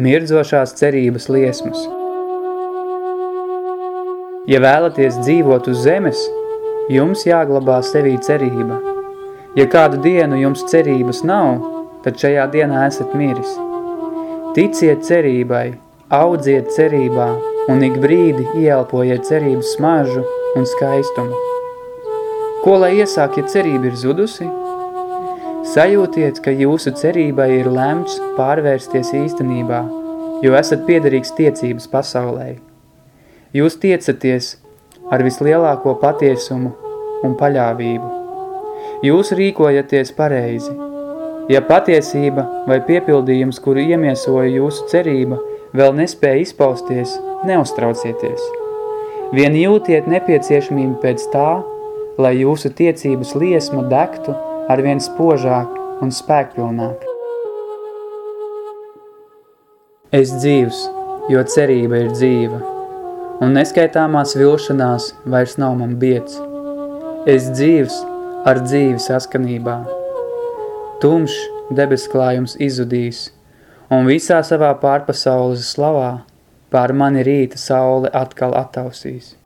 mirdzošās cerības liesmas. Ja vēlaties dzīvot uz zemes, jums jāglabā sevī cerība. Ja kādu dienu jums cerības nav, tad šajā dienā esat miris. Ticiet cerībai, audziet cerībā un ik brīdi ieelpojiet cerības smaržu un skaistumu. Ko lai iesāk, ja cerība ir zudusi? Sajūtiet, ka jūsu cerībai ir lemts pārvērsties īstenībā, jo esat piederīgs tiecības pasaulē. Jūs tiecaties ar vislielāko patiesumu un paļāvību. Jūs rīkojaties pareizi. Ja patiesība vai piepildījums, kuru iemiesoja jūsu cerība, vēl nespēja izpausties, neuztraucieties. Vien jūtiet nepieciešamību pēc tā, lai jūsu tiecības liesma degtu arvien spožāk un spēkpilnāk. Es dzīvs, jo cerība ir dzīva, un neskaitāmās vilšanās vairs nav man biedz. Es dzīvs ar dzīvi saskanībā. Tumšs debesklājums izzudīs, un visā savā pārpasaules slavā pār mani rīta saule atkal attausīs.